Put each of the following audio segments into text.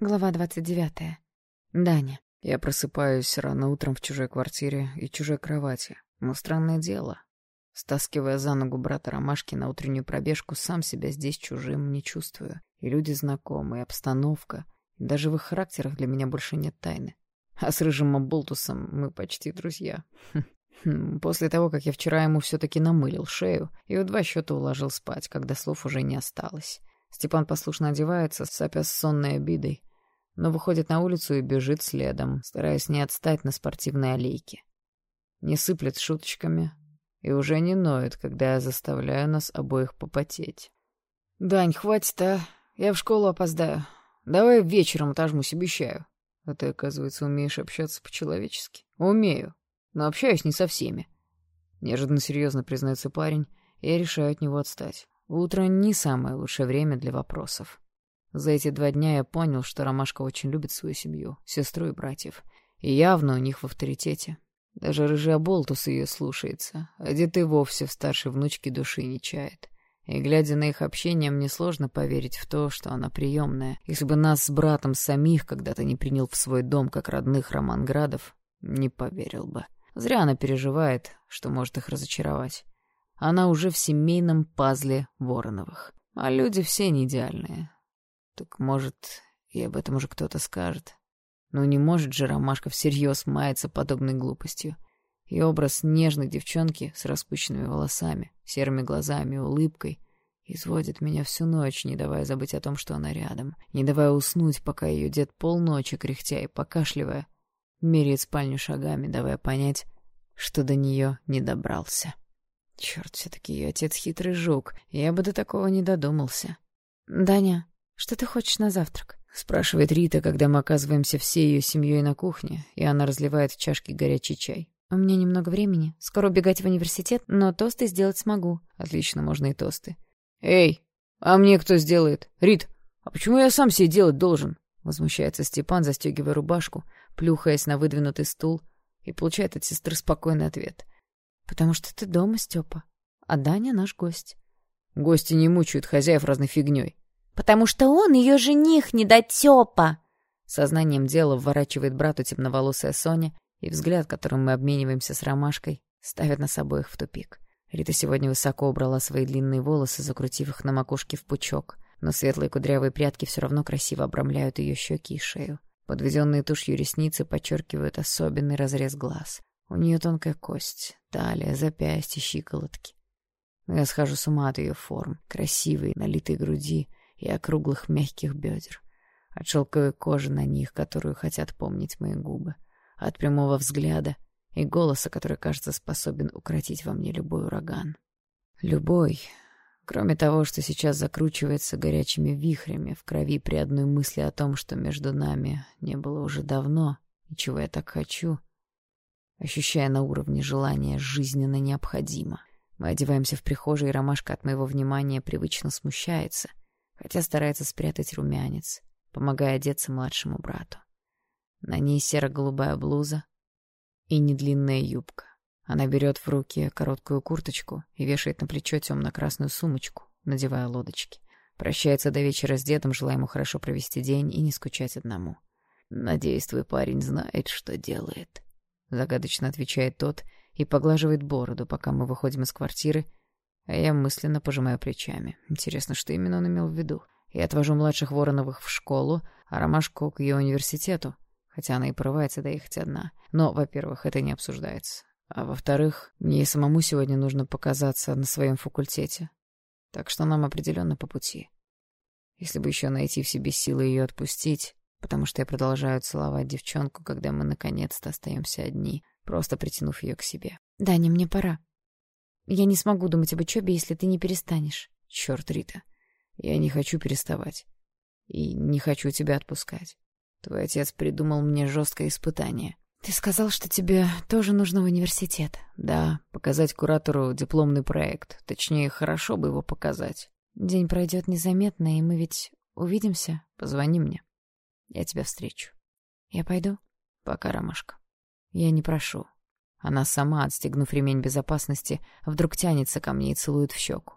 Глава двадцать девятая. Даня. Я просыпаюсь рано утром в чужой квартире и чужой кровати. Но странное дело. Стаскивая за ногу брата Ромашки на утреннюю пробежку, сам себя здесь чужим не чувствую. И люди знакомые, и обстановка. И даже в их характерах для меня больше нет тайны. А с Рыжим Аболтусом мы почти друзья. Хм, после того, как я вчера ему все-таки намылил шею и в два счета уложил спать, когда слов уже не осталось. Степан послушно одевается, сопя с сонной обидой, но выходит на улицу и бежит следом, стараясь не отстать на спортивной аллейке. Не сыплет шуточками и уже не ноет, когда я заставляю нас обоих попотеть. «Дань, хватит, а? Я в школу опоздаю. Давай вечером отожмусь, обещаю». А ты, оказывается, умеешь общаться по-человечески. Умею, но общаюсь не со всеми. Неожиданно серьезно признается парень, и я решаю от него отстать. Утро не самое лучшее время для вопросов. За эти два дня я понял, что Ромашка очень любит свою семью, сестру и братьев. И явно у них в авторитете. Даже рыжий оболтус ее слушается, а дед и вовсе в старшей внучке души не чает. И, глядя на их общение, мне сложно поверить в то, что она приемная. Если бы нас с братом самих когда-то не принял в свой дом, как родных Роман Градов, не поверил бы. Зря она переживает, что может их разочаровать. Она уже в семейном пазле Вороновых. А люди все не идеальные. Так, может, и об этом уже кто-то скажет. Но не может же Ромашка всерьез маяться подобной глупостью. И образ нежной девчонки с распущенными волосами, серыми глазами, улыбкой изводит меня всю ночь, не давая забыть о том, что она рядом, не давая уснуть, пока ее дед полночи, кряхтя и покашливая, меряет спальню шагами, давая понять, что до нее не добрался. Черт, все-таки ее отец хитрый жук, я бы до такого не додумался. «Даня, что ты хочешь на завтрак?» — спрашивает Рита, когда мы оказываемся всей ее семьей на кухне, и она разливает в чашки горячий чай. «У меня немного времени. Скоро убегать в университет, но тосты сделать смогу». «Отлично, можно и тосты». «Эй, а мне кто сделает? Рит, а почему я сам себе делать должен?» Возмущается Степан, застегивая рубашку, плюхаясь на выдвинутый стул, и получает от сестры спокойный ответ. «Потому что ты дома, Степа, а Даня наш гость». «Гости не мучают хозяев разной фигней». «Потому что он ее жених, недотепа!» Сознанием дела вворачивает брату темноволосая Соня, и взгляд, которым мы обмениваемся с Ромашкой, ставит нас обоих в тупик. Рита сегодня высоко убрала свои длинные волосы, закрутив их на макушке в пучок, но светлые кудрявые прядки все равно красиво обрамляют ее щеки и шею. Подведенные тушью ресницы подчеркивают особенный разрез глаз. У нее тонкая кость, талия, запястье, щиколотки. Но я схожу с ума от ее форм, красивой, налитой груди и округлых мягких бедер, от шелковой кожи на них, которую хотят помнить мои губы от прямого взгляда и голоса, который, кажется, способен укротить во мне любой ураган. Любой, кроме того, что сейчас закручивается горячими вихрями в крови при одной мысли о том, что между нами не было уже давно, и чего я так хочу, ощущая на уровне желания жизненно необходимо. Мы одеваемся в прихожей, и ромашка от моего внимания привычно смущается, хотя старается спрятать румянец, помогая одеться младшему брату. На ней серо-голубая блуза и недлинная юбка. Она берет в руки короткую курточку и вешает на плечо темно-красную сумочку, надевая лодочки. Прощается до вечера с дедом, желая ему хорошо провести день и не скучать одному. «Надеюсь, твой парень знает, что делает», — загадочно отвечает тот и поглаживает бороду, пока мы выходим из квартиры, я мысленно пожимаю плечами. Интересно, что именно он имел в виду? Я отвожу младших Вороновых в школу, а Ромашку к ее университету хотя она и порывается доехать одна. Но, во-первых, это не обсуждается. А во-вторых, мне и самому сегодня нужно показаться на своем факультете. Так что нам определенно по пути. Если бы еще найти в себе силы ее отпустить, потому что я продолжаю целовать девчонку, когда мы наконец-то остаемся одни, просто притянув ее к себе. «Даня, мне пора. Я не смогу думать об учебе, если ты не перестанешь». «Черт, Рита, я не хочу переставать. И не хочу тебя отпускать. Твой отец придумал мне жесткое испытание. Ты сказал, что тебе тоже нужно в университет. Да, показать куратору дипломный проект. Точнее, хорошо бы его показать. День пройдет незаметно, и мы ведь увидимся. Позвони мне. Я тебя встречу. Я пойду? Пока, Ромашка. Я не прошу. Она сама, отстегнув ремень безопасности, вдруг тянется ко мне и целует в щеку.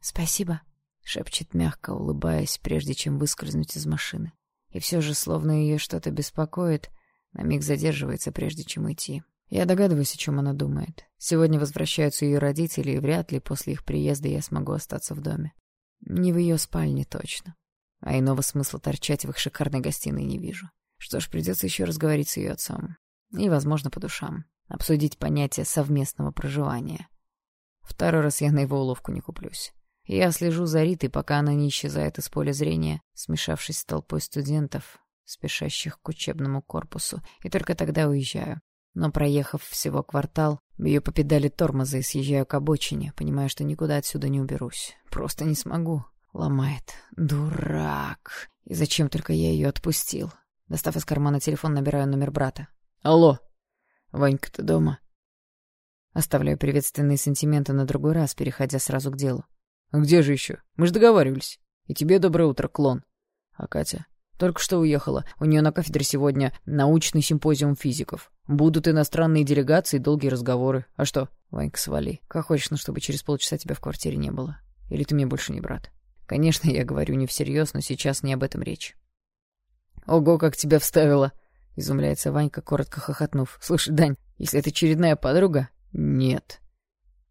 «Спасибо», — шепчет мягко, улыбаясь, прежде чем выскользнуть из машины. И все же, словно ее что-то беспокоит, на миг задерживается, прежде чем уйти. Я догадываюсь, о чем она думает. Сегодня возвращаются ее родители, и вряд ли после их приезда я смогу остаться в доме. Не в ее спальне точно. А иного смысла торчать в их шикарной гостиной не вижу. Что ж, придется еще раз говорить с ее отцом. И, возможно, по душам. Обсудить понятие совместного проживания. Второй раз я на его уловку не куплюсь. Я слежу за Ритой, пока она не исчезает из поля зрения, смешавшись с толпой студентов, спешащих к учебному корпусу, и только тогда уезжаю. Но, проехав всего квартал, бью по педали тормоза и съезжаю к обочине, понимая, что никуда отсюда не уберусь. Просто не смогу. Ломает. Дурак. И зачем только я ее отпустил? Достав из кармана телефон, набираю номер брата. «Алло! Ванька, ты дома?» Оставляю приветственные сантименты на другой раз, переходя сразу к делу. «А где же еще? Мы же договаривались. И тебе доброе утро, клон. А Катя? Только что уехала. У нее на кафедре сегодня научный симпозиум физиков. Будут иностранные делегации долгие разговоры. А что? Ванька, свали. Как хочешь, но чтобы через полчаса тебя в квартире не было. Или ты мне больше не брат? Конечно, я говорю не всерьез, но сейчас не об этом речь. Ого, как тебя вставила! Изумляется Ванька, коротко хохотнув. Слушай, Дань, если это очередная подруга... Нет.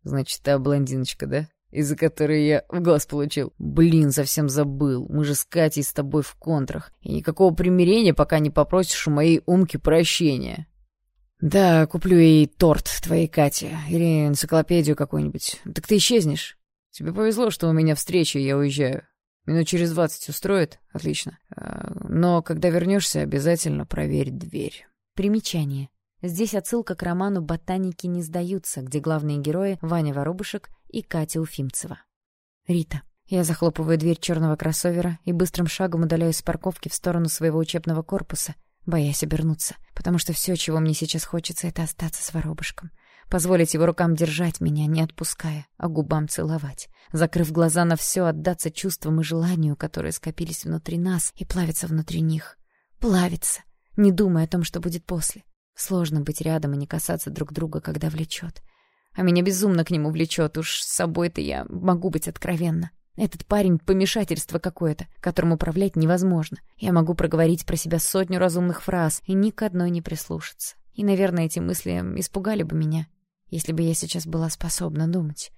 Значит, та блондиночка, да? из-за которой я в глаз получил. Блин, совсем забыл. Мы же с Катей с тобой в контрах. И никакого примирения, пока не попросишь у моей умки прощения. Да, куплю ей торт твоей Кате. Или энциклопедию какую-нибудь. Так ты исчезнешь. Тебе повезло, что у меня встреча, и я уезжаю. Минут через двадцать устроит? Отлично. А, но когда вернешься, обязательно проверь дверь. Примечание. Здесь отсылка к роману «Ботаники не сдаются», где главные герои Ваня Воробушек и Катя Уфимцева. Рита. Я захлопываю дверь черного кроссовера и быстрым шагом удаляюсь с парковки в сторону своего учебного корпуса, боясь обернуться, потому что все, чего мне сейчас хочется, это остаться с воробушком. Позволить его рукам держать меня, не отпуская, а губам целовать. Закрыв глаза на все, отдаться чувствам и желанию, которые скопились внутри нас и плавятся внутри них. Плавиться, не думая о том, что будет после. Сложно быть рядом и не касаться друг друга, когда влечет. А меня безумно к нему влечет, уж с собой-то я могу быть откровенна. Этот парень — помешательство какое-то, которым управлять невозможно. Я могу проговорить про себя сотню разумных фраз и ни к одной не прислушаться. И, наверное, эти мысли испугали бы меня, если бы я сейчас была способна думать.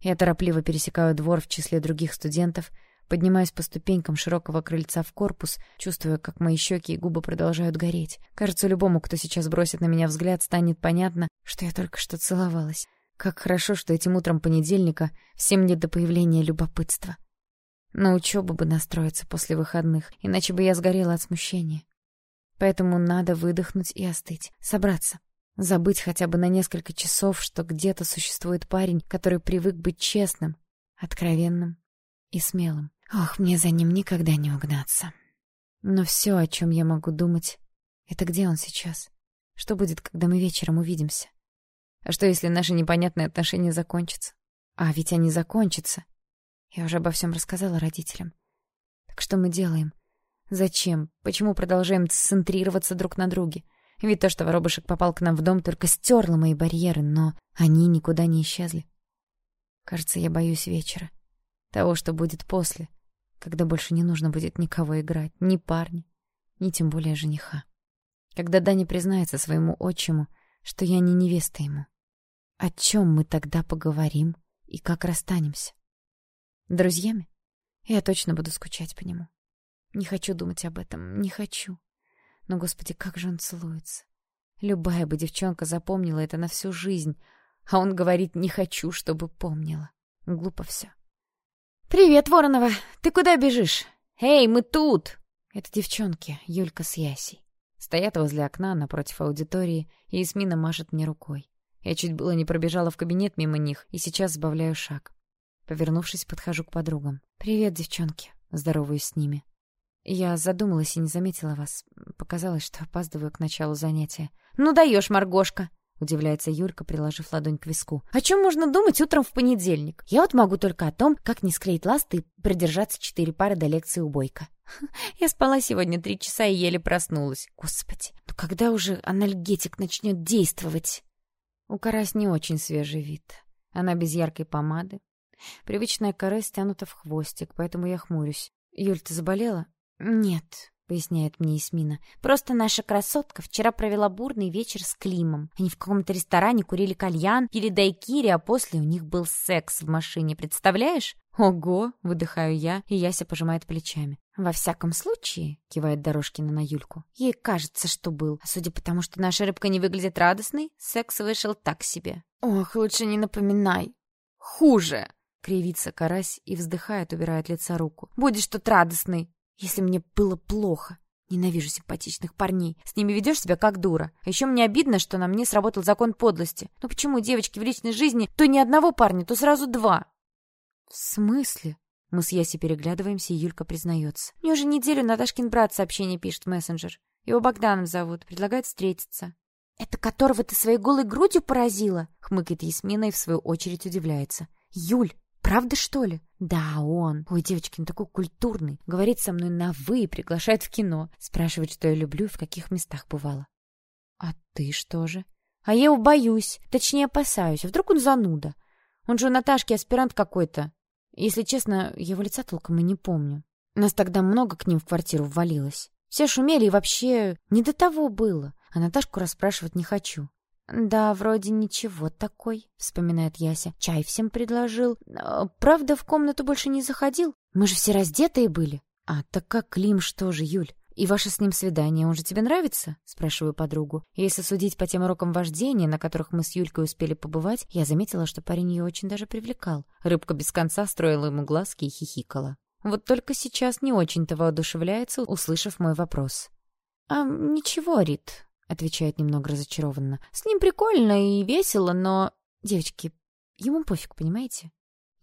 Я торопливо пересекаю двор в числе других студентов — Поднимаюсь по ступенькам широкого крыльца в корпус, чувствуя, как мои щеки и губы продолжают гореть. Кажется, любому, кто сейчас бросит на меня взгляд, станет понятно, что я только что целовалась. Как хорошо, что этим утром понедельника всем нет до появления любопытства. На учебу бы настроиться после выходных, иначе бы я сгорела от смущения. Поэтому надо выдохнуть и остыть, собраться. Забыть хотя бы на несколько часов, что где-то существует парень, который привык быть честным, откровенным и смелым. Ох, мне за ним никогда не угнаться. Но все, о чем я могу думать, это где он сейчас? Что будет, когда мы вечером увидимся? А что, если наши непонятные отношения закончатся? А ведь они закончатся. Я уже обо всем рассказала родителям. Так что мы делаем? Зачем? Почему продолжаем центрироваться друг на друге? Ведь то, что воробушек попал к нам в дом, только стерло мои барьеры, но они никуда не исчезли. Кажется, я боюсь вечера. Того, что будет после — когда больше не нужно будет никого играть, ни парня, ни тем более жениха. Когда Даня признается своему отчиму, что я не невеста ему. О чем мы тогда поговорим и как расстанемся? Друзьями? Я точно буду скучать по нему. Не хочу думать об этом, не хочу. Но, господи, как же он целуется. Любая бы девчонка запомнила это на всю жизнь, а он говорит «не хочу, чтобы помнила». Глупо все. «Привет, Воронова! Ты куда бежишь? Эй, мы тут!» Это девчонки, Юлька с Ясей. Стоят возле окна напротив аудитории, и Эсмина машет мне рукой. Я чуть было не пробежала в кабинет мимо них, и сейчас сбавляю шаг. Повернувшись, подхожу к подругам. «Привет, девчонки!» Здороваюсь с ними. Я задумалась и не заметила вас. Показалось, что опаздываю к началу занятия. «Ну даешь, Маргошка!» — удивляется Юлька, приложив ладонь к виску. «О чем можно думать утром в понедельник? Я вот могу только о том, как не склеить ласты и продержаться четыре пары до лекции у Бойко. Я спала сегодня три часа и еле проснулась. Господи, ну когда уже анальгетик начнет действовать?» У Карась не очень свежий вид. Она без яркой помады. Привычная каре стянута в хвостик, поэтому я хмурюсь. «Юль, ты заболела?» «Нет, поясняет мне Исмина. «Просто наша красотка вчера провела бурный вечер с Климом. Они в каком-то ресторане курили кальян, пили дайкири, а после у них был секс в машине. Представляешь?» «Ого!» — выдыхаю я, и Яся пожимает плечами. «Во всяком случае», — кивает Дорожкина на Юльку, «ей кажется, что был. А судя по тому, что наша рыбка не выглядит радостной, секс вышел так себе». «Ох, лучше не напоминай». «Хуже!» — кривится карась и вздыхает, убирает лица руку. «Будешь тут радостный!» Если мне было плохо. Ненавижу симпатичных парней. С ними ведешь себя как дура. А еще мне обидно, что на мне сработал закон подлости. Но почему девочки в личной жизни то ни одного парня, то сразу два? В смысле? Мы с Яси переглядываемся, и Юлька признается. Мне уже неделю Наташкин брат сообщение пишет в мессенджер. Его Богданом зовут, предлагает встретиться. «Это которого ты своей голой грудью поразила?» — хмыкает Ясмина и в свою очередь удивляется. «Юль, Правда, что ли? Да, он. Ой, девочки, он такой культурный. Говорит со мной на «вы» и приглашает в кино. Спрашивает, что я люблю и в каких местах бывала. А ты что же? А я его боюсь. Точнее, опасаюсь. Вдруг он зануда. Он же у Наташки аспирант какой-то. Если честно, его лица толком и не помню. Нас тогда много к ним в квартиру ввалилось. Все шумели и вообще не до того было. А Наташку расспрашивать не хочу. «Да, вроде ничего такой», — вспоминает Яся. «Чай всем предложил. А, правда, в комнату больше не заходил. Мы же все раздетые были». «А, так как Клим что же, Юль? И ваше с ним свидание, он же тебе нравится?» — спрашиваю подругу. Если судить по тем урокам вождения, на которых мы с Юлькой успели побывать, я заметила, что парень ее очень даже привлекал. Рыбка без конца строила ему глазки и хихикала. Вот только сейчас не очень-то воодушевляется, услышав мой вопрос. «А ничего, Рит, отвечает немного разочарованно. С ним прикольно и весело, но... Девочки, ему пофиг, понимаете?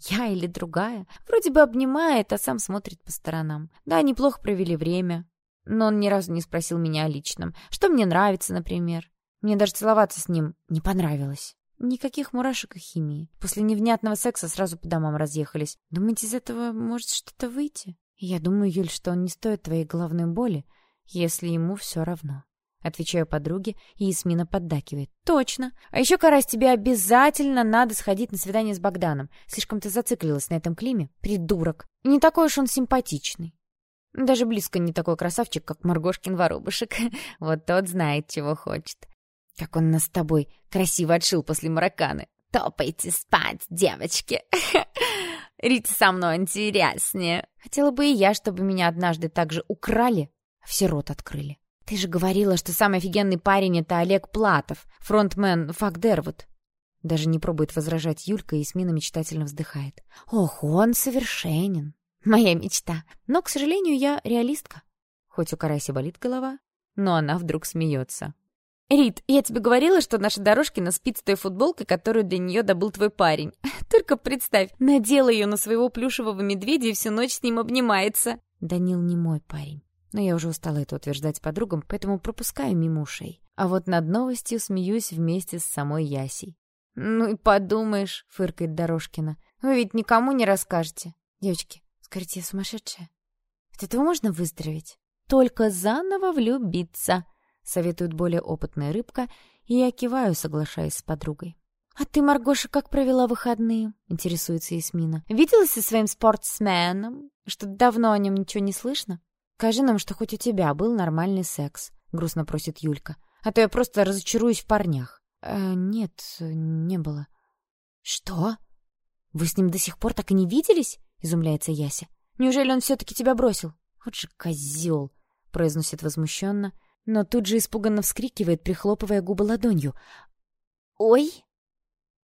Я или другая. Вроде бы обнимает, а сам смотрит по сторонам. Да, неплохо провели время. Но он ни разу не спросил меня о личном. Что мне нравится, например. Мне даже целоваться с ним не понравилось. Никаких мурашек и химии. После невнятного секса сразу по домам разъехались. Думаете, из этого может что-то выйти? Я думаю, Юль, что он не стоит твоей головной боли, если ему все равно. Отвечаю подруге, и Исмина поддакивает. «Точно! А еще, Карась, тебе обязательно надо сходить на свидание с Богданом. Слишком ты зациклилась на этом Климе. Придурок. не такой уж он симпатичный. Даже близко не такой красавчик, как Маргошкин воробушек. Вот тот знает, чего хочет. Как он нас с тобой красиво отшил после мараканы. Топайте спать, девочки!» Рита со мной интереснее. Хотела бы и я, чтобы меня однажды так же украли, а все рот открыли. «Ты же говорила, что самый офигенный парень — это Олег Платов, фронтмен Фак Дервуд». Даже не пробует возражать Юлька, и Смина мечтательно вздыхает. «Ох, он совершенен. Моя мечта. Но, к сожалению, я реалистка. Хоть у Караси болит голова, но она вдруг смеется. «Рит, я тебе говорила, что наша Дорожкина спит с той футболкой, которую для нее добыл твой парень. Только представь, надела ее на своего плюшевого медведя и всю ночь с ним обнимается». Данил не мой парень. Но я уже устала это утверждать подругам, поэтому пропускаю мимо ушей. А вот над новостью смеюсь вместе с самой Ясей. «Ну и подумаешь», — фыркает Дорожкина. «Вы ведь никому не расскажете. Девочки, скажите, я сумасшедшая? От этого можно выздороветь?» «Только заново влюбиться», — советует более опытная рыбка, и я киваю, соглашаясь с подругой. «А ты, Маргоша, как провела выходные?» — интересуется Ясмина. «Виделась со своим спортсменом? Что давно о нем ничего не слышно?» «Скажи нам, что хоть у тебя был нормальный секс», — грустно просит Юлька. «А то я просто разочаруюсь в парнях». «Э, «Нет, не было». «Что? Вы с ним до сих пор так и не виделись?» — изумляется Яся. «Неужели он все-таки тебя бросил?» «Вот же козел!» — произносит возмущенно, но тут же испуганно вскрикивает, прихлопывая губы ладонью. «Ой!»